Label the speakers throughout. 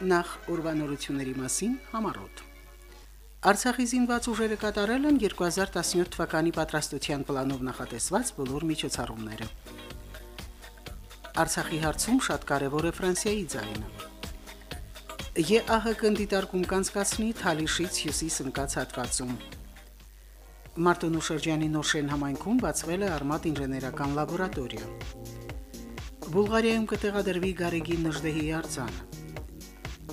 Speaker 1: Նախ ուրվանորությունների մասին համառոտ։ Արցախի զինված ուժերը կատարել են 2017 թվականի պատրաստության պլանով նախատեսված բոլոր միջոցառումները։ Արցախի հարցում շատ կարևոր է Ֆրանսիայի ձայնը։ ԵԱՀԿ դիտարկում կանցկացնի Թալիշից հյուսիս ընկած հատվածում։ Մարտոնու շրջանի Նոշեն համայնքում բացվել է արմատ ինժեներական լաբորատորիա։ Բուլղարիայում կտեղադրվի Գարեգի Նժդեհի արձանը։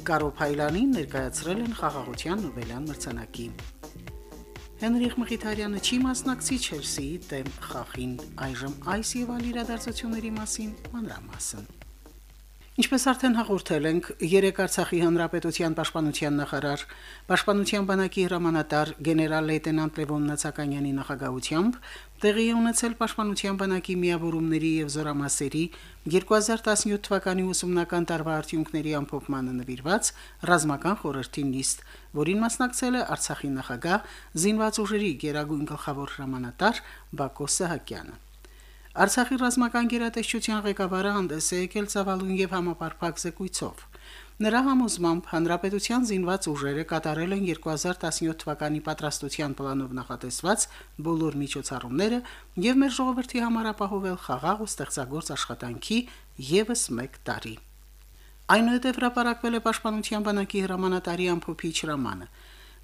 Speaker 1: Կարո Փայլանին ներկայացրել են խաղաղության Նոբելյան մրցանակի։ Հենրիխ Մխիթարյանը չի մասնակցի Չելսիի դեմ խաղին։ Այժմ այս եւ այլ իրադարձությունների մասին մանրամասն։ Ինչպես արդեն հաղորդել ենք, երեք Արցախի հանրապետության պաշտպանության նախարար, պաշտպանության բանակի հրամանատար գեներալ լեյտենանտ Լևոն Նացականյանի նախագահությամբ տեղի է ունեցել պաշտպանության բանակի միավորումների եւ զորամասերի 2017 թվականի ուսումնական տարվա արդյունքների ամփոփմանը նվիրված ռազմական խորհրդի նիստ, որին մասնակցել է Արցախի նախագահ զինված ուժերի գերագույն գլխավոր հրամանատար Բակո Սահակյանը։ Արցախի ռազմական գերատեսչության ղեկավարը հանդես է եկել ցավալուն եւ համապարփակ զեկույցով։ Նրա համոզմամբ հանրապետության զինված ուժերը կատարել են 2017 թվականի պատրաստության պլանով նախատեսված բոլոր միջոցառումները եւ մեր ժողովրդի համար ապահովել խաղաղ ու ստեղծագործ աշխատանքի եւս 1 տարի։ Այնուհետև հրապարակվել է Պաշտպանության բանակի հրամանատարի ամփոփիչ հրամանը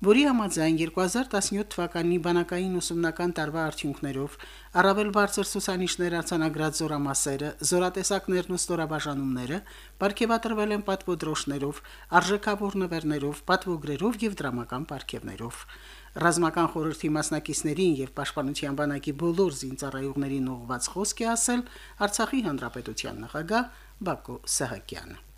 Speaker 1: որի համաձայն 2017 թվականի բանակային ուսումնական տարվա արդյունքներով առավել բարձր ցուցանիշներ արձանագրած զորամասերը, զորատեսակներն ու ստորաբաժանումները ապարգևատրվել են պատվոդրոշներով, արժեքավոր նվերներով, պատվոգրերով եւ դրամական ապարգևներով։ Ռազմական խորհրդի մասնակիցներին եւ Պաշտպանության բանակի բոլոր զինծառայողներին ուղղված խոսք է ասել Արցախի հանրապետության նախագահ Բակո Սահակյանը։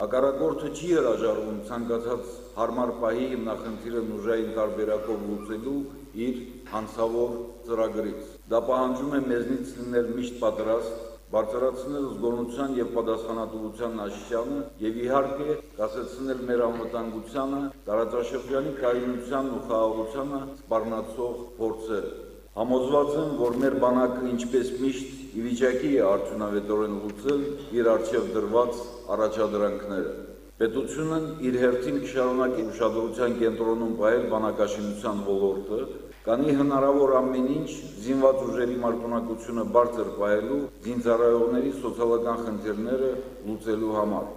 Speaker 2: Հակառակորդը չի հրաժարվում ցանկացած հարմար պահի նախնդիրը ուժային տարբերակով լուծելու իր անցավոր ծրագրից։ Դա պահանջում է մեզնից լինել միշտ պատրաստ, բարձրացնել զգոնության եւ պատասխանատվության աշճանը եւ իհարկե կասեցնել մեր անվտանգությանը, տարածաշրջանի կայունությանն ու խաղաղությանը սպառնացող փորձերը։ Համոզված եմ, որ մեր բանակը ինչպես միշտ ի վիճակի է արդյունավետորեն լուծել իր արժեվ դրված առաջադրանքները։ Պետությունն իր հերթին կշարունակի ուշադրության կենտրոնում պահել բանակաշինության ոլորտը, կանի հնարավոր ամեն ինչ զինված ուժերի մարտունակությունը բարձր պահելու, զինծառայողների սոցիալական խնդիրները լուծելու համար։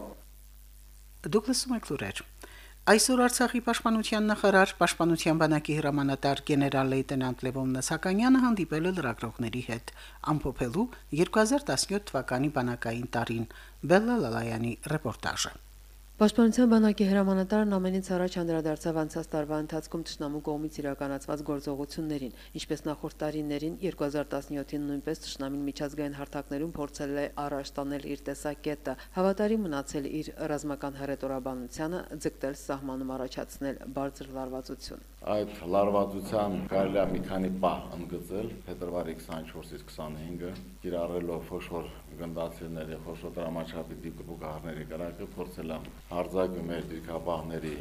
Speaker 1: Դուք լսում եք լուրեր։ Այսօր Արցախի պաշտպանության նախարար, պաշտպանության բանակի հրամանատար գեներալ լեյտենանտ Լևոն Նասականյանը հանդիպել է լրագրողների հետ, ամփոփելու 2017 թվականի բանակային տարին։ Բելլա Լալայանի ռեպորտաժը։
Speaker 3: Պաշտպանության բանակի հրամանատարն ամենից առաջ անդրադարձավ անցած տարվա ընթացքում ճշնամու կողմից իրականացված գործողություններին, ինչպես նախորդ տարիներին 2017-ին նույնպես ճշնամին միջազգային հարթակներում փորձել է առաջ տանել իր տեսակետը, հավատարի մնացել իր ռազմական հռետորաբանությանը, ձգտել սահմանում առաջացնել բարձր լարվածություն։
Speaker 4: Այդ լարվածության կարելի է մի քանի պահ ընդգծել փետրվարի 24-ից 25-ը, կիրառելով խոշոր գնդացիների, խոշոր դրամաչափի դիպուկահարների կրակը փորձել եմ հարձակում մեր դիրքապահների,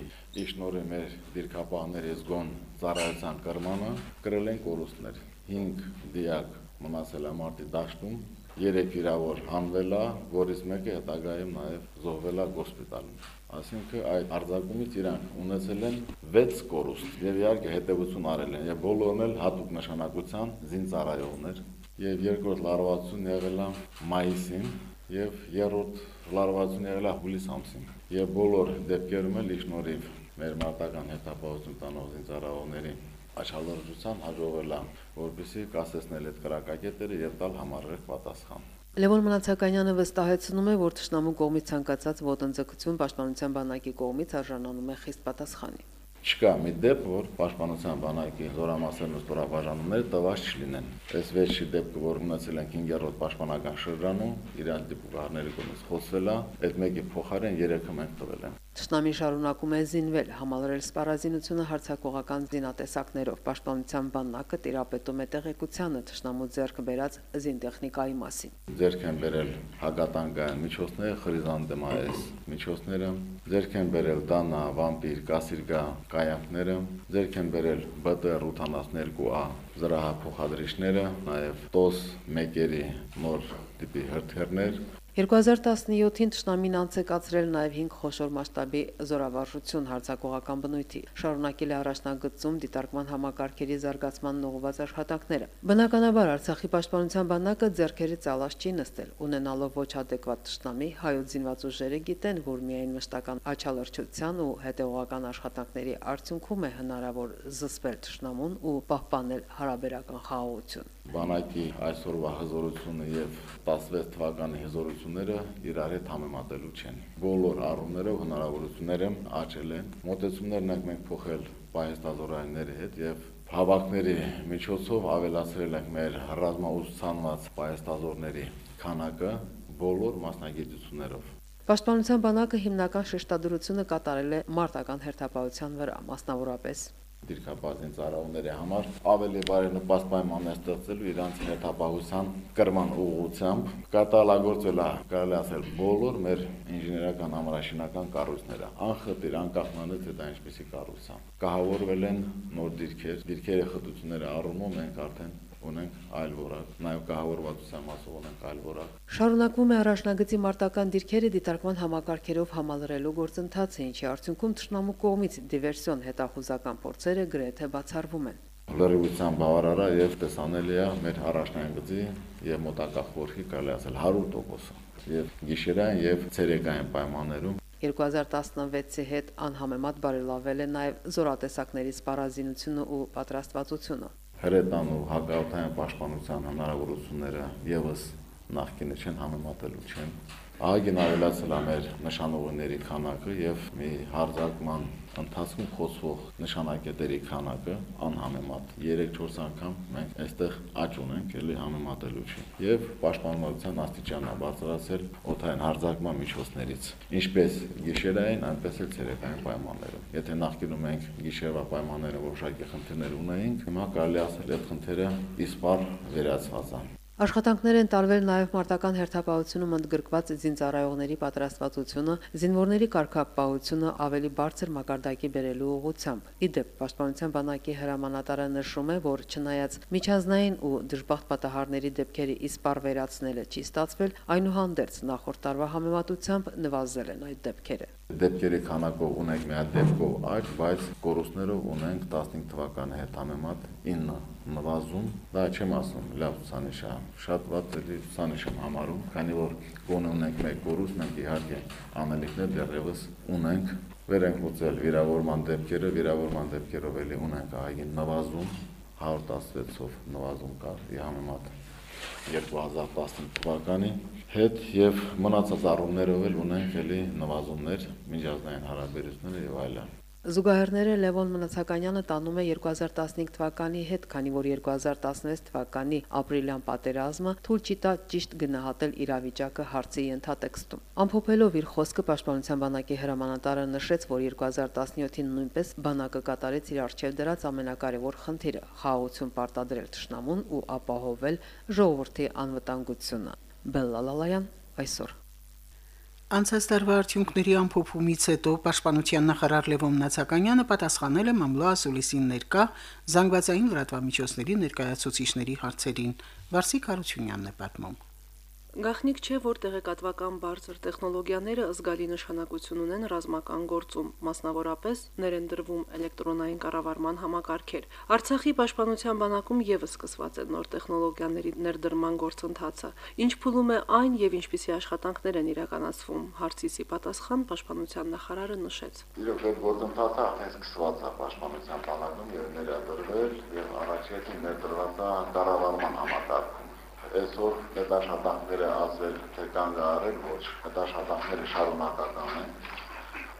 Speaker 4: իշնորի մեր դիրքապահների զգոն ծառայության կրմանը, կրել են կորուստներ։ 5 դիակ մնացել է մարտի դաշտում, 3 վիրավոր հանվել է, որից մեկը հետագայում նաև զոհվել է գոսպիտալում։ Այսինքն այդ արձակումից իրանք ունեցել են 6 կորուստ եւ իհարկե հետեւություն արել են եւ բոլորն էլ հատուկ նշանակության զինծառայողներ եւ երկրորդ լարվածություն եղել է մայիսին եւ երրորդ լարվածություն եղել է հուլիս ամսին եւ բոլոր դեպքերում էլ իշնորիվ մեր մարտական հետապահություն տանող զինծառայողների աչալրջության հաջողվել է որպեսզի կասեցնել այդ կրակակետերը եւ տալ համառեք պատասխան
Speaker 3: Լևոն Մնացականյանը վստահեցնում է, որ Տշնամու կողմից ցանկացած ոտնձգություն պաշտպանության բանակի կողմից արժանանում է խիստ պատասխանի։
Speaker 4: Չկա մի դեպք, որ պաշտպանության բանակի զորամասերն ու զորաբաժանումները տված չլինեն։ Այս վերջի դեպքը, որ ունեցել են 5-րդ պաշտպանական շրջանում, իրաց դիպուկարների կողմից խոսվել է, այդ մեկի փոխարեն 3-ը մենք տվել են։
Speaker 3: Տշնամի շարունակում է զինվել, համալրել սպառազինությունը հարցակողական զինատեսակներով։ Պաշտպանության բանակը տիրապետում է տեղեկությանը տշնամու ձեռք բերած զինտեխնիկայի մասին։
Speaker 4: Ձեռք են բերել հագատանկային միջոցները, խրիզանդեմայես միջոցները, ձեռք են բերել դանա, վամպիր, կասիրգա կայանքները, ձեռք են բերել BT82A զրահափոխադրիչները, նաև TOS 1-երի նոր տիպի հրթիռներ,
Speaker 3: 2017-ին Տշնամին անցեկացրել նաև 5 խոշոր մասշտաբի զորավարժություն հարձակողական բնույթի։ Շարունակել է առաջնագծում դիտարկման համակարգերի զարգացման ուղղված աշխատանքները։ Բնականաբար Արցախի պաշտպանության բանակը ձեռքերի ցալած չի նստել, ունենալով ոչ adekvat Տշնամի հայոց զինված ուժերը գիտեն, որ միայն մշտական աչալրջության ու հետևողական աշխատանքների արդյունքում է հնարավոր զսպել Տշնամուն ու պահպանել հարաբերական խաղաղություն։
Speaker 4: Բանակի այսօրվա հզորությունը եւ 16 թվականի հզորությունները իրար հետ համեմատելու չեն։ Բոլոր առումներով հնարավորությունները աճել են։ Մոտեցումներն ենք մենք փոխել պայեստազորայինների հետ եւ հավաքների միջոցով ավելացրել ենք մեր ռազմաուսուցանված պայեստազորների քանակը բոլոր մասնագիտություններով։
Speaker 3: Պաշտպանության բանակը հիմնական շեշտադրությունը կատարել է մարտական հերթապահության վրա, մասնավորապես
Speaker 4: դիրքապահին ծառայողների համար ավելի բարենպաստ պայմաններ ստեղծելու իրանց հետապահության կրման ուղղությամբ կատարելագործել է կարելի ասել բոլոր մեր ինժեներական ամրաշինական կառույցները անխտիր անկախ նրանից թե դա ինչպեսի կառույց է կահավորվել են նոր դիրքեր դիրքերի խտությունները առումով մենք արդեն ունենք այլ որակ, նաև կահավորվածության մասով ունենք այլ որակ։
Speaker 3: Շարունակվում է առաջնագծի մարտական դիրքերը դիտարկման համակարգերով համալրելու գործընթացը, ինչի արդյունքում ճշնամու կողմից դիվերսիոն հետախուզական փորձերը գրեթե բացառվում են։
Speaker 4: Լրիվության բավարարա եւ տեսանելի է մեր առաջնագծի եւ մոտակա խորքի կարելի ասել 100%-ը եւ գիշերային եւ ցերեկային պայմաններում
Speaker 3: 2016-ի հետ անհամեմատ բարելավել է նաև զորատեսակների սպառազինությունը ու պատրաստվածությունը
Speaker 4: հրետան ու հակաօթային պաշտպանության հնարավորությունները եւս նախկինը չեն համեմատելու չեն ահագին ավելացել է մեր նշանողների քանակը եւ մի հարձակման ընթացքում խոսվող նշանակետերի քանակը անհամեմատ 3-4 անգամ մենք այստեղ աճ ունենք, ելի համեմատելու չի։ Եվ պաշտպանության աստիճանն է բարձրացել օթային հարձակման միջոցներից, ինչպես գիշերային, այնպես էլ ցերեկային պայմաններում։ Եթե նախկինում մենք գիշերվա պայմանները որոշակի խնդիրներ ունեինք, հիմա կարելի ասել այդ խնդիրը իսպար վերացված է։
Speaker 3: Աշխատանքներ են տարվել նաև մարտական հերթապահությունում ընդգրկված զինծառայողների պատրաստվածությունը, զինվորների կարգապահությունը ավելի բարձր մակարդակի բերելու ուղղությամբ։ Իդեպ Պաշտպանության բանակի հրամանատարը նշում է, որ չնայած միջազգային ու դժբախտ պատահարների դեպքերի իսպար վերացնելը չի ստացվել, այնուհանդերձ նախորդ տարվա համեմատությամբ նվազել են այդ դեպքերը։
Speaker 4: Դեպքերի քանակով ունենք մի հատ դեպքով աճ, բայց կորուստներով ունենք 15 թվականի հետ համեմատ 9 նվազում, դա չեմ ասում, լավ ցուցանիշ է, շատ վատ էլի ցուցանիշ եմ համարում, քանի որ գոնե ունենք մեկ կորուստ, մենք իհարկե անելիքներ դեռևս ունենք, վեր ենք ուծել վիրավորման դեպքերը, վիրավորման դեպքերով էլի ունենք ահագին նվազում, 116-ով նվազում կար ի համեմատ 2015 թվականի հետ եւ մնացած առումներով էլ ունենք էլի նվազումներ միջազգային հարաբերությունները եւ այլն։
Speaker 3: Զուգահեռները Լևոն Մնացականյանը տանում է 2015 թվականի հետ, քանի որ 2016 թվականի ապրիլյան պատերազմը թույլ չի տա ճիշտ գնահատել իրավիճակը հարցի ենթատեքստում։ Ամփոփելով իր խոսքը Պաշտպանության բանակի հրամանատարը նշեց, որ 2017-ին նույնպես բանակը կատարեց իր արժև դրած ամենակարևոր խնդիրը՝ խաղաղություն պարտադրել ճշնամուն ու ապահովել ժողովրդի անվտանգությունը։ Բելլալալայան այսօր
Speaker 1: Անցած տարվա արդյունքների ամփոփումից հետո Պաշտպանության նախարար Լևոն Նացականյանը պատասխանել է մամլո ասուլիսին ներկա զանգվածային լրատվամիջոցների ներկայացուցիչների հարցերին։ Վարսիկ Հարությունյանն է պատմում.
Speaker 5: Գախնիկ չէ, որ տեղեկատվական բարձր տեխնոլոգիաները զգալի նշանակություն ունեն ռազմական գործում, մասնավորապես ներընտրվում էլեկտրոնային կառավարման համակարգեր։ Արցախի պաշտպանության բանակում եւս սկսված է նոր տեխնոլոգիաների ներդրման գործընթացը։ Ինչ փուլում է այն եւ ինչպիսի աշխատանքներ են իրականացվում, հարցիսի պատասխան պաշտպանության նախարարը նշեց։
Speaker 4: Իրոք այդ գործընթացը արդեն սկսված է պաշտպանության բանակում եւ ներդրվել եւ առաջին ներդրված կառավարման համակարգում այսօր այդ աշխատանքները ասել թե կանգ առել ոչ, այդ աշխատանքները շարունակական են։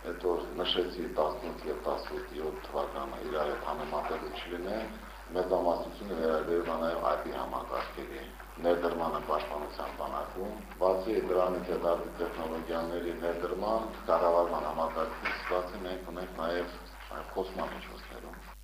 Speaker 4: այդ որ նշեցի 18 եւ 17 թվականը իրար հետ համեմատելու չլինեն, մեծամասնությունը վերաբերում նաեւ IP համակարգերի ներդրմանը պաշտպանության բանակում, բացի դրանից հետագա տեխնոլոգիաների ներդրման, կառավարման համակարգի ստացի մենք ունենք նաեւ խոսման միջոցներում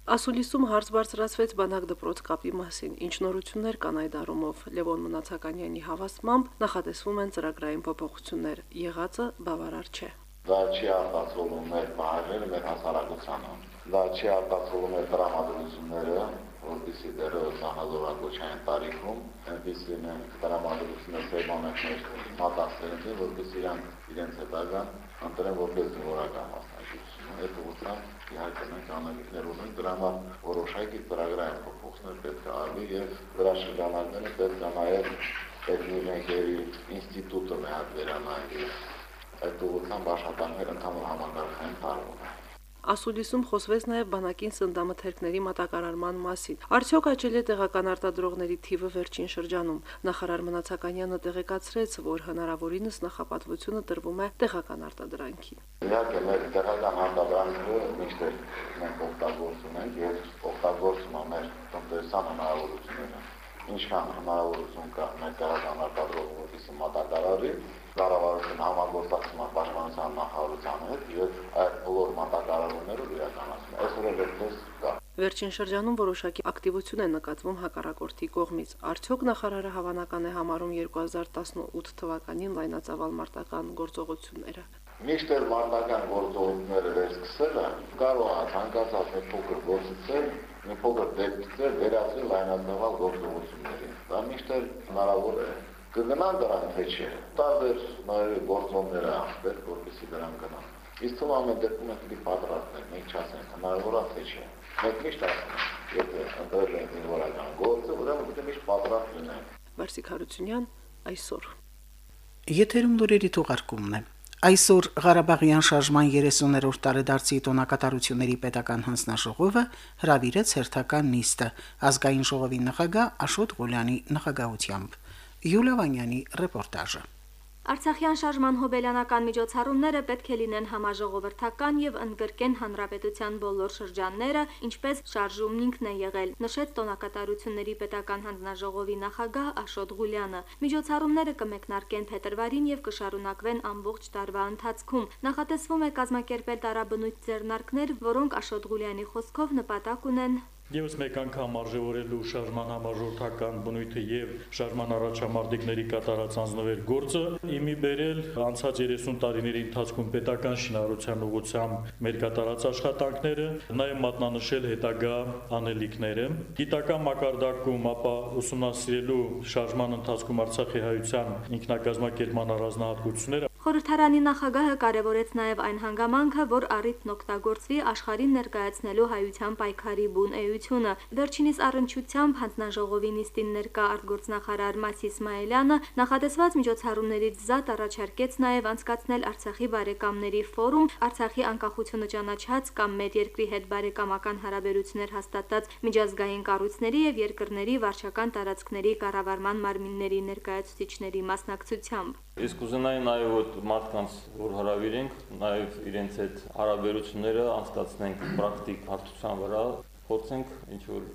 Speaker 5: Ասուլիսում հարց բարձրացվեց բանակ դպրոց կապի մասին, ինչ նորություններ կան այդ առումով։ Լևոն Մնացականյանի հավաստմամբ նախատեսվում են ծրագրային փոփոխություններ։ Եղածը բավարար չէ։
Speaker 4: Դա չի արտացոլում մեր բարերը մեր հասարակությանը։ Դա չի արտացոլում մեր տրամադրությունները, որտիսի դերը սահազորակոչային տարիքում այնպես լինեն տրամադրությունը սերմաններ մատասերին, որտիսի իրանք իրենց հետագան ընտրեն որպես զինվորական մասնագիտություն։ Այդ ուղղությամբ իհարկե մենք անալիզներ ունենք, դրա համար որոշակի ծրագրային փոփոխություններ պետք է արվի եւ դրա շրջանակները պետք է նաեւ պետնիկների ինստիտուտը մի հատ վերանայի այդ ուղղությամբ աշխատանքներ ընդհանուր համակարգային տարվում են
Speaker 5: Ասուլիսում խոսվեց նաև բանակին սնդամթերքների մատակարարման մասին։ Արդյոք աճել է տեղական արտադրողների թիվը վերջին շրջանում։ Նախարար Մնացականյանը տեղեկացրեց, որ հնարավորինս նախապատվությունը տրվում է տեղական արտադրանքին։
Speaker 4: Իհարկե մեր տեղական արտադրանքը միշտ մենք օգտագործում ենք եւ օգտագործում մեր տնտեսական հնարավորությունները ինչքան հնարավորություն կա մեր տեղական արտադրողի որպեսի մատակարարի կառավարության համագործակցում պաշտպանության նախարարության հետ եւ այդ բոլոր մատակարարումները իրականացնում։ Այսօր էլ այդպես կա։
Speaker 5: Վերջին շրջանում որոշակի ակտիվություն է նկատվում հակառակորդի կողմից։ Արդյոք նախարարը հավանական է համարում 2018 թվականին լայնածավալ մարտական գործողությունները։
Speaker 4: Միշտ էլ մարտական գործողությունները վերսկսելը կարող է ցանկացած մի փոքր գործել, մի փոքր դեպքեր վերածել լայնածավալ գործողությունների։ Դա միշտ հնարավոր է կգնան դրան թե չէ։ Տարբեր նաև գործոններ անցնել, որպեսզի դրան գնան։ Իսկ թվում ամեն դեպքում է պիտի պատրաստենք, մենք չասենք հնարավոր է թե չէ։ Մենք միշտ ասում ենք, եթե ընտրել ենք զինվորական գործը, ուրեմն պիտի միշտ պատրաստ լինենք։
Speaker 5: Վարսիկ Հարությունյան այսօր։
Speaker 1: Եթերում լուրերի թողարկումն է։ Այսօր Ղարաբաղյան շարժման 30-րդ տարեդարձի տոնակատարությունների պետական հանձնաժողովը հրավիրեց հերթական նիստը ազգային ժողովի նախագահ Աշոտ Ղուլյանի նախագահությամբ։ Յուլիա Վանյանի ռեպորտաժը
Speaker 6: Արցախյան շարժման հոբելյանական միջոցառումները պետք է լինեն համաժողովրդական եւ ընդգրկեն հանրապետության բոլոր շրջանները, ինչպես շարժումն ինքն է եղել, նշեց տոնակատարությունների պետական հանձնաժողովի նախագահ Աշոտ Ղուլյանը։ Միջոցառումները կմեկնարկեն փետրվարին եւ կշարունակվեն ամբողջ տարվա ընթացքում։ Նախատեսվում է կազմակերպել տարաբնույթ ձեռնարկներ, որոնք Աշոտ Ղուլյանի խոսքով նպատակ ունեն
Speaker 7: Եվս մեկ անգամ արժևորելու շարժման համաժողովրդական բնույթը եւ շարժման առաջամարտիկների կատարած անձնվեր գործը իմի բերել անցած 30 տարիների ընթացքում պետական շինարարության ուղղությամբ մեր կատարած աշխատանքները, նաեւ մատնանշել հետագա անելիքները, գիտական մակարդակում ապա ուսումնասիրելու շարժման ընթացքում Արցախի հայության ինքնակազմակերպման առանձնահատկությունները
Speaker 6: Խորհրդարանի նախագահը կարևորեց նաև այն հանգամանքը, որ առիթն օգտագործվի աշխարհին ներկայացնելու հայության պայքարի բուն էությունը։ Վերջինիս առնչությամբ հանձնաժողովի նիստին ներկա արտգործնախարար Մասի Իսմայելյանը նախատեսված միջոցառումներից զատ առաջարկեց նաև անցկացնել Արցախի բարեկամների ֆորում, Արցախի անկախությունը ճանաչած կամ մեր երկրի հետ բարեկամական հարաբերություններ հաստատած միջազգային կառույցների եւ երկրների վարչական տարածքների կառավարման մարմինների ներկայացուցիչների մասնակցությամբ։
Speaker 8: Իսկ ուզենայի նաև որ մարդկանց որ հravirենք, նաև իրենց հետ հարաբերությունները անցկացնենք պրակտիկ հարթության վրա, փորձենք ինչ որ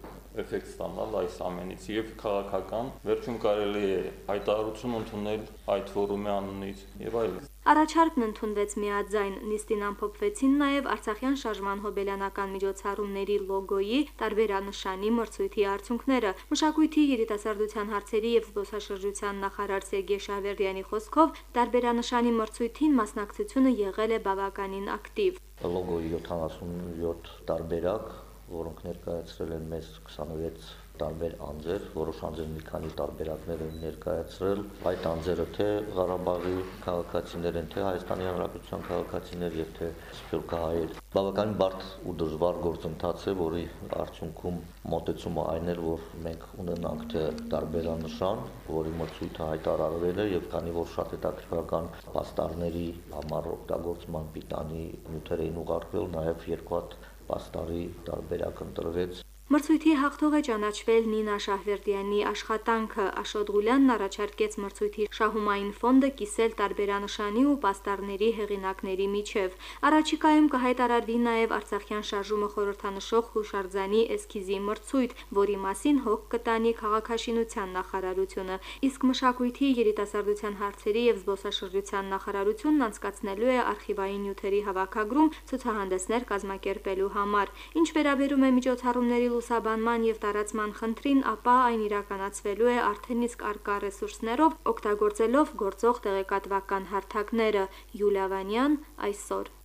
Speaker 8: էֆեկտ ստանալ այս ամենից եւ քաղաքական վերջում կարելի է հայտարարություն ընդունել այդ ֆորումի անունից եւ այլն
Speaker 6: Առաջարկն ընդունվեց միաձայն նիստին ամփոփվեցին նաև Արցախյան շարժման հոբելյանական միջոցառումների լոգոյի տարբերանշանի մրցույթի արդյունքները։ Մշակույթի երիտասարդության հարցերի եւ զբոսաշրջության նախարար Սերգեյ Շավերդյանի խոսքով տարբերանշանի մրցույթին մասնակցությունը եղել է բավականին ակտիվ։
Speaker 9: Լոգոյի 77 տարբերակ որոնք ներկայացրել են մեզ 26 տարբեր անձեր, որոշ անձեր մի քանի տարբերակներ են ներկայացրել։ Այդ անձերը թե Ղարաբաղի քաղաքացիներ են, թե Հայաստանի Հանրապետության քաղաքացիներ եւ թե սփյուռքահայեր։ Բավականին բարդ ու դժվար գործընթաց է, որի արդյունքում մոտեցումը այն էր, որ մենք ունենանք թե տարբերանշան, որի մրցույթը հայտարարվել է եւ քանի որ շատ հետաքրքրական պաստառների համար օգտագործման պիտանի նյութեր էին ուղարկվել, նաեւ երկու հատ պաստարի տարբերակ ընտրվեց
Speaker 6: Մրցույթի հաղթող է ճանաչվել Նինա Շահվերդյանի աշխատանքը։ Աշոտ Ղուլյանն առաջարկեց մրցույթի շահումային ֆոնդը կիսել տարբերանշանի ու պաստառների հեղինակների միջև։ Առաջիկայում կհայտարարվի նաև Արցախյան շարժումը խորհրդանշող հուշարձանի էսքիզի մրցույթ, որի մասին հոգ կտանի քաղաքաշինության նախարարությունը, իսկ մշակույթի, երիտասարդության հարցերի եւ զբոսաշրջության նախարարությունն անցկացնելու է արխիվային նյութերի հավաքագրում ցուցահանդեսներ կազմակերպելու համար։ Ինչ վերաբերում է միջոցառումների լուսաբանման եւ տարածման խնդրին, ապա այն իրականացվելու է արդեն իսկ արկա ռեսուրսներով, օգտագործելով գործող տեղեկատվական հարթակները։ Յուլիա Վանյան այսօր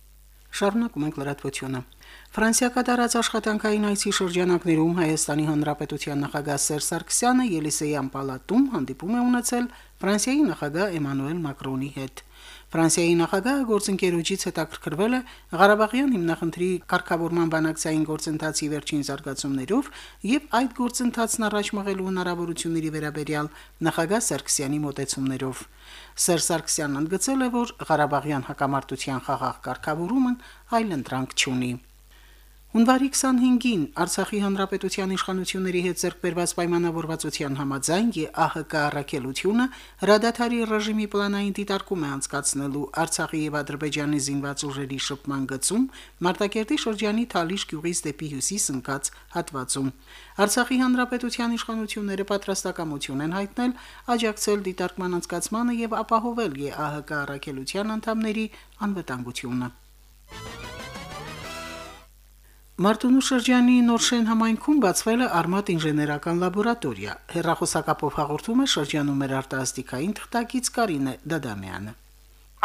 Speaker 1: Շարունակում ենք լրատվությունը։ Ֆրանսիա կատարած աշխատանքային այցի շրջանակներում Հայաստանի Հանրապետության նախագահ Սերժ Սարգսյանը Ելիսեյան պալատում հանդիպում է ունեցել Ֆրանսիայի նախագահ Էմանուել Մակրոնի հետ։ Ֆրանսիայի նախագահը գործընկերոջից հետաքրքրվել է Ղարաբաղյան հիմնախնդրի կարգավորման բանակցային գործընթացի վերջին զարգացումներով եւ այդ գործընթացն առաջ մղելու հնարավորությունների վերաբերյալ նախագահ Սարգսյանի մոտեցումներով։ Սերժ Սարգսյանն ընդգծել է, որ Ղարաբաղյան հակամարտության խաղաղ կարգավորումն այլ ընտրանք չունի։ Հունվարի 25-ին Արցախի հանրապետության իշխանությունների հետ ձեռքբերված պայմանավորվածության համաձայն ԵԱՀԿ առաքելությունը հրադադարի ռեժիմի պլանային դիտարկում է անցկացնելու Արցախի եւ Ադրբեջանի զինված ուժերի շփման գծում Մարտակերտի շրջանի Թալիշ գյուղից դեպի հյուսիս ընկած հատվածում։ Արցախի հանրապետության իշխանությունները պատրաստակամություն են հայտնել աջակցել դիտարկման անցկացմանը եւ ապահովել ԵԱՀԿ առաքելության անդամների անվտանգությունը։ Մարտունու շրջանի Նորշեն համայնքում բացվել է Արմատ ինժեներական լաբորատորիա։ Հերրախոսակապով հաղորդում է շրջանում մեր արտասթիկային թղթակից Կարինե Դադամյանը։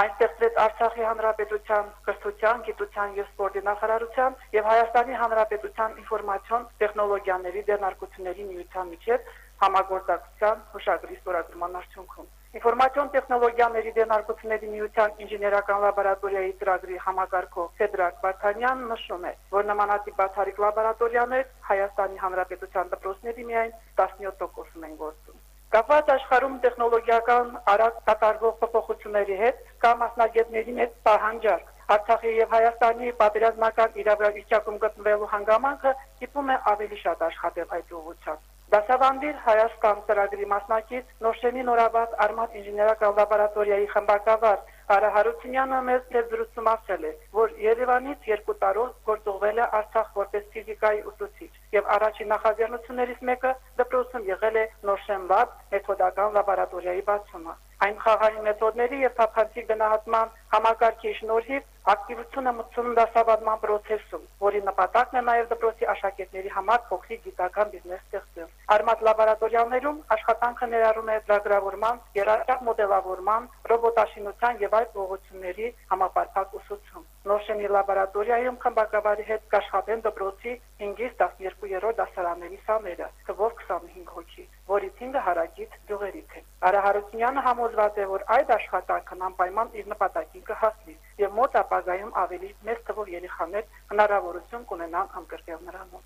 Speaker 10: Այն ստեղծվեց Արցախի Հանրապետության կրթության, գիտության եւ սպորտի նախարարության եւ Հայաստանի Հանրապետության ինֆորմացիոն տեխնոլոգիաների դերնակությունների միության միջև համագործակցության հուշագրի ստորագրման արդյունքում։ Ինֆորմացիոն տեխնոլոգիաների դերնակությունների միության ինժեներական լաբորատորիայի ծրագրի համակարգող Ֆեդրակ Վարդանյանն նշում է, որ նմանատիպ բացառիկ լաբորատորիաներ Հայաստանի Հանրապետության դպրոցների միայն 17%-ում են գործում։ Կապված աշխարհում տեխնոլոգիական արագ կատարվող փոփոխությունների հետ կա մասնագետների մեծ պահանջարկ Արցախի եւ Հայաստանի պատերազմական իրավիճակում գտնվելու հանգամանքը դիպում է ավելի շատ աշխատել այդ ուղղությամբ։ Դասավանդիր Հայաստան ծրագրի մասնակից Նորշենի նորաբաց Արմատ ինժեներական լաբորատորիայի խմբակավար Արա Հարությունյանը մեծ դեպրուսում ասել է, որ Երևանից երկու տարով գործողվել է Արցախ որպես ֆիզիկայի ուսուցիչ եւ առաջին նախաձեռնություններից մեկը դպրոցում եղել է Նորշեն լաբ մեթոդական լաբորատորիայի բացումը։ Այն խաղային մեթոդների եւ թափանցիկ գնահատման համակարգի շնորհիվ ակտիվությունը մտցնում դասավանդման process-ում, որի նպատակն է նաև դպրոցի աշակերտների համար փոքրիկ գիտական բիզնես ստեղծել։ Արմատ լաբորատորիաներում աշխատանքը ներառում է ծրագրավորման, երաժշտական մոդելավորման, ռոբոտաշինության եւ այլ ուղղությունների համապարփակ ուսուցում։ Նոշենի լաբորատորիայում խմբակավարի հետ կաշխատեն դպրոցի 5-ից 12-րդ դասարանների սաները, թվով 25 հոգի, որի թիվը հարակից գյուղերից է։ Արա Հարությունյանը համոզված է, որ այդ աշխատանքն անպայման իր նպատակին կհասնի եւ մոտ ապագայում ավելի մեծ թվով երեխաներ հնարավորություն կունենան ընդգրկել նրանում։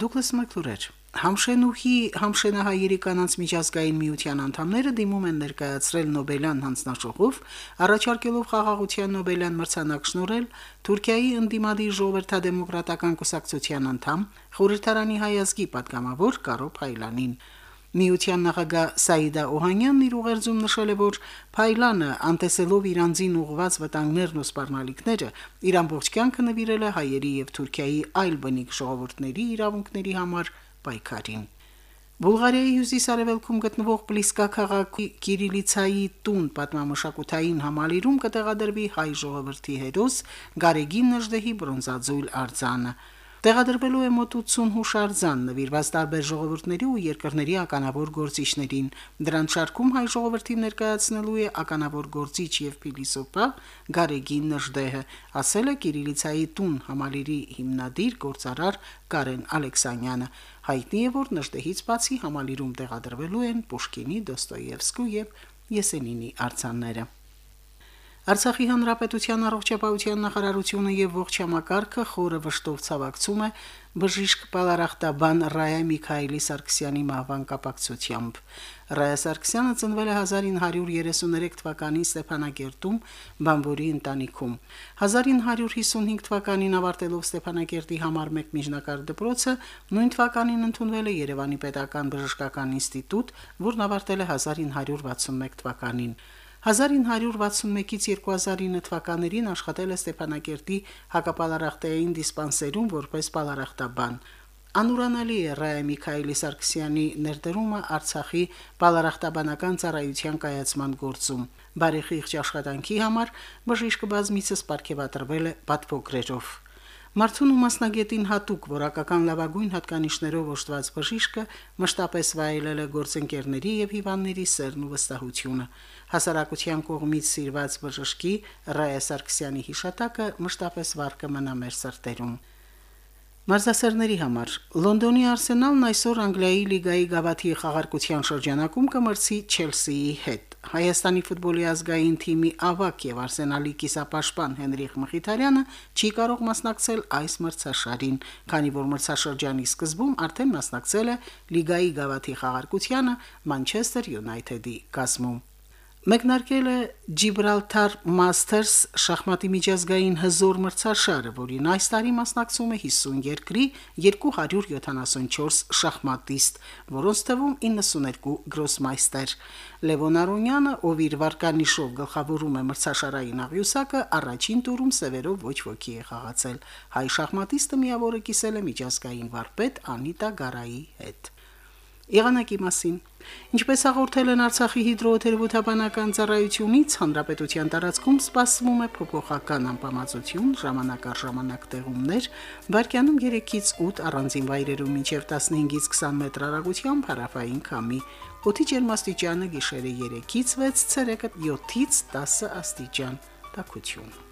Speaker 1: Դուկլաս Մակլուրեջ Համշենուհի Համշենահայերի կանանց միջազգային միության անդամները դիմում են ներկայացրել Նոբելյան հանձնաժողով, առաջարկելով խաղաղության Նոբելյան մրցանակ շնորհել Թուրքիայի ընդդիմադիր ժողովրդադեմոկրատական կուսակցության անդամ, խորհրդարանի հայազգի պատգամավոր Կարո Փայլանին։ Միության նախագահ Սաիդա Օհանյանն իր ուղերձում նշել է, որ Փայլանը, անտեսելով Իրանցին ուղված վտանգներն ու սպառնալիքները, իր ամբողջ կյանքը նվիրել է հայերի եւ Թուրքիայի այլ բնիկ ժողովուրդների իրավունքների համար պայքարին։ Բուլղարիայի հյուսիս-արևելքում գտնվող Պլիսկա քաղաքի Կիրիլիցայի տուն պատմամշակութային համալիրում կտեղադրվի հայ ժողովրդի հերոս Գարեգին Նժդեհի բրոնզաձույլ արձանը։ Տեղադրվելու է մոտ 80 հուշարձան նվիրված տարբեր ժողովուրդների ու երկրների ականավոր գործիչներին։ Դրան շարքում հայ ժողովրդի ներկայացնելու է ականավոր գործիչ եւ փիլիսոփա Գարեգին Նժդեհը, ասել է Կիրիլիցայի տուն համալիրի հիմնադիր գործարար Կարեն Ալեքսանյանը։ Հայտնի է, որ Նժդեհից բացի համալիրում տեղադրվելու են Պուշկինի, Դոստոևսկու եւ Եսենինի արձանները։ Արցախի հանրապետության առողջապահության նախարարությունը եւ ողջ համակարգը խորը վշտով ցավակցում է բժիշկ Պալարախտաբան Ռայա Միքայելի Սարգսյանի մահվան կապակցությամբ։ Ռայա Սարգսյանը ծնվել է 1933 թվականին Ստեփանագերտում, Բամբուրի ընտանիքում։ 1955 թվականին ավարտելով Ստեփանագերտի համար 1 միջնակարգ դպրոցը, նույն թվականին ընդունվել է Երևանի Պետական բժշկական ինստիտուտ, որն ավարտել է 1961 թվականին։ 1961-ից 2009 թվականներին աշխատել է Ստեփանակերտի հակապալարախտային դիսպանսերում որպես պալարախտաբան։ Անուրանալի է Ռայա Միքայելի Սարգսյանի ներդրումը Արցախի պալարախտաբանական ծառայության կայացման գործում։ Բարեխիղճ աշխատանքի համար բժիշկը բազմիցս ապարգևատրվել է պատվոգրերով։ Մարդուն ու մասնագետին հատուկ որակական լավագույն հատկանիշներով օժտված բժիշկը մշտապես վայելել է գործընկերների եւ հիվանդների սերն ու վստահությունը հասարակության կողմից սիրված բժշկի Ռայա Սարգսյանի հիշատակը մշտապես վառ կմնա մեր սրտերում։ Մարզասերների համար. Լոնդոնի Արսենալն այսօր Անգլիայի լիգայի գավաթի խաղարկության շրջանակում կմրցի Չելսիի հետ։ Հայաստանի ֆուտբոլի ազգային թիմի ավակ եւ Արսենալի կիսապաշտպան Հենրիխ Մխիթարյանը չի կարող մասնակցել այս մրցաշարին, քանի որ մրցաշրջանի սկզբում արդեն մասնակցել է լիգայի գավաթի խաղարկությանը Մանչեսթեր Յունայթեդի կազմում։ Մեկնարկել է Gibraltar Masters շախմատի միջազգային հզոր մրցաշարը, որին այս տարի մասնակցում է 50 երկրի 274 շախմատիստ, որոնց թվում 92 գրոսմայստեր։ Լևոն Արոնյանը, ով իր վարկանիշով գլխավորում է մրցաշարային աղյուսակը, առաջին տուրում սևերով ոչ ոքի է խաղացել։ Հայ շախմատիստը միավորը կիսել է միջազգային վարպետ Անիտա Գարայի հետ։ Եղանակի մասին Ինչպես հաղորդել են Արցախի հիդրոթերապևտաբանական ծառայությունից, հանրապետության տարածքում սպասվում է փոփոխական անբավարարություն, ժամանակ առ ժամանակ տեղումներ, վարկյանում 3-ից 8 առանձին վայրերում մինչև 15-ից 20 մետր հեռագությամբ հարավային քամի։ Օդի ջերմաստիճանը գիշերը 3-ից 6, ցերեկը 7-ից 10 աստիճան։ Տակություն։